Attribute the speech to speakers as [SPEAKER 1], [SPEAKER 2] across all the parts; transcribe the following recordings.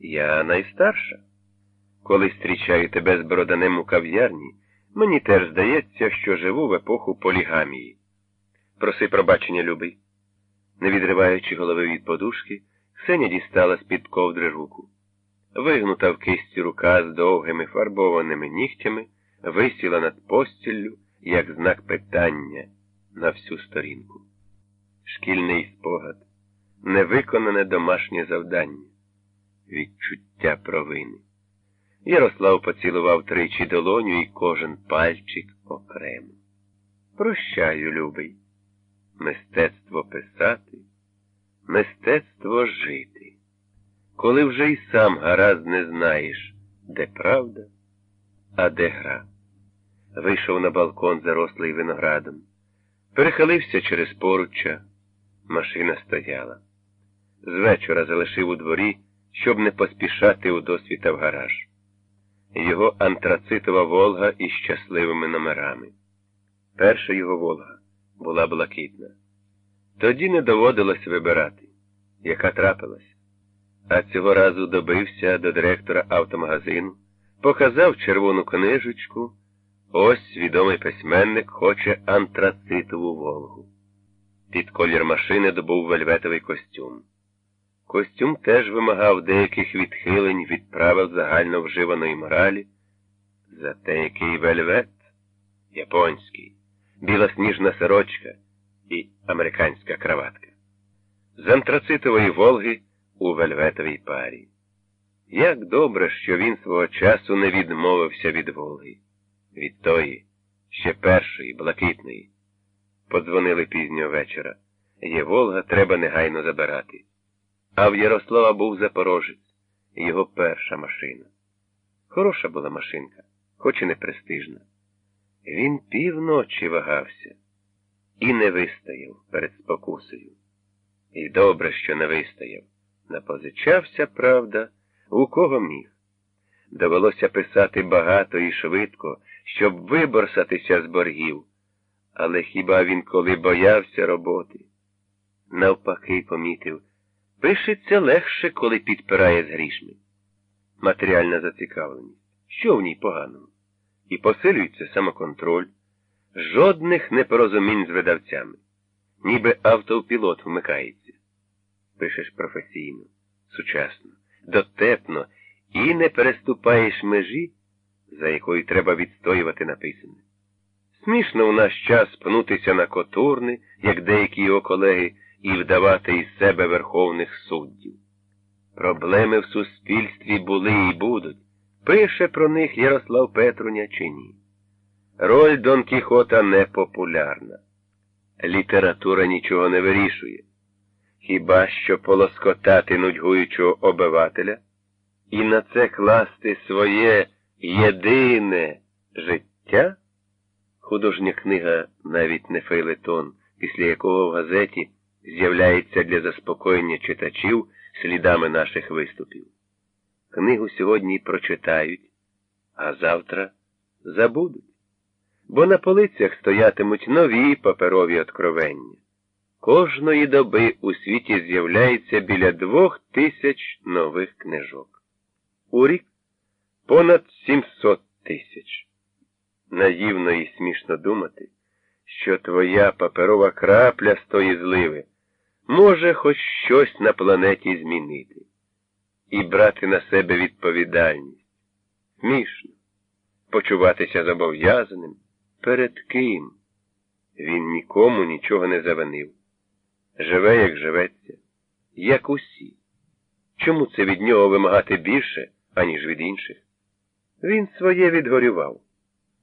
[SPEAKER 1] Я найстарша. Коли зустрічаю тебе з бороданем у кав'ярні, мені теж здається, що живу в епоху полігамії. Проси пробачення, любий. Не відриваючи голови від подушки, Ксеня дістала з-під ковдри руку. Вигнута в кисті рука з довгими фарбованими нігтями висіла над постіллю, як знак питання на всю сторінку. Шкільний спогад, невиконане домашнє завдання, відчуття провини. Ярослав поцілував тричі долоню і кожен пальчик окремо. Прощаю, любий, мистецтво писати, мистецтво жити. Коли вже й сам гаразд не знаєш, де правда, а де гра. Вийшов на балкон, зарослий виноградом, перехилився через поруччя, машина стояла. З вечора залишив у дворі, щоб не поспішати у досвіта в гараж. Його антрацитова Волга із щасливими номерами. Перша його Волга була блакитна. Тоді не доводилось вибирати, яка трапилась. А цього разу добився до директора автомагазину, показав червону книжечку. Ось відомий письменник хоче антрацитову Волгу. Під колір машини добув вельветовий костюм. Костюм теж вимагав деяких відхилень від правил загально вживаної моралі. Зате який вельвет японський, білосніжна сорочка і американська краватка. З антрацитової Волги у вельветовій парі. Як добре, що він свого часу не відмовився від Волги, від тої, ще першої, блакитної. Подзвонили пізнього вечора. Є Волга, треба негайно забирати. А в Ярослава був Запорожець, його перша машина. Хороша була машинка, хоч і не престижна. Він півночі вагався і не вистояв перед спокусою. І добре, що не вистояв. Напозичався, правда, у кого міг. Довелося писати багато і швидко, щоб виборсатися з боргів. Але хіба він коли боявся роботи? Навпаки, помітив, пишеться легше, коли підпирає з грішми. Матеріальна зацікавленість. Що в ній поганого? І посилюється самоконтроль, жодних непорозумінь з видавцями, ніби автопілот вмикається. Пишеш професійно, сучасно, дотепно і не переступаєш межі, за якою треба відстоювати написане. Смішно у наш час пнутися на котурни, як деякі його колеги, і вдавати із себе верховних суддів. Проблеми в суспільстві були і будуть. Пише про них Ярослав Петруня чи ні. Роль Дон Кіхота непопулярна. Література нічого не вирішує. Хіба що полоскотати нудьгуючого обивателя і на це класти своє єдине життя? Художня книга навіть не фейлетон, після якого в газеті з'являється для заспокоєння читачів слідами наших виступів. Книгу сьогодні прочитають, а завтра забудуть. Бо на полицях стоятимуть нові паперові откровення. Кожної доби у світі з'являється біля двох тисяч нових книжок. У рік понад сімсот тисяч. Наївно і смішно думати, що твоя паперова крапля з тої зливи може хоч щось на планеті змінити і брати на себе відповідальність. Смішно почуватися зобов'язаним перед ким. Він нікому нічого не завинив. Живе, як живеться, як усі. Чому це від нього вимагати більше, аніж від інших? Він своє відгорював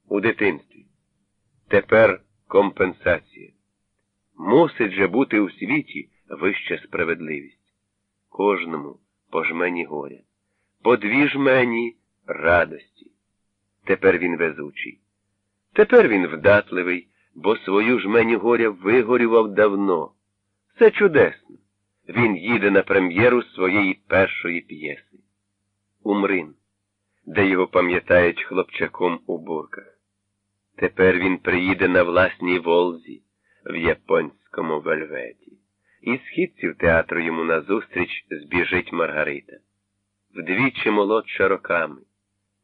[SPEAKER 1] у дитинстві. Тепер компенсація. Мусить же бути у світі вища справедливість. Кожному по жмені горя, по дві жмені радості. Тепер він везучий. Тепер він вдатливий, бо свою жменю горя вигорював давно. Все чудесно. Він їде на прем'єру своєї першої п'єси. Умрин, де його пам'ятають хлопчаком у бурках. Тепер він приїде на власній волзі в японському вельветі. Із східців театру йому назустріч збіжить Маргарита. вдвічі молодша роками.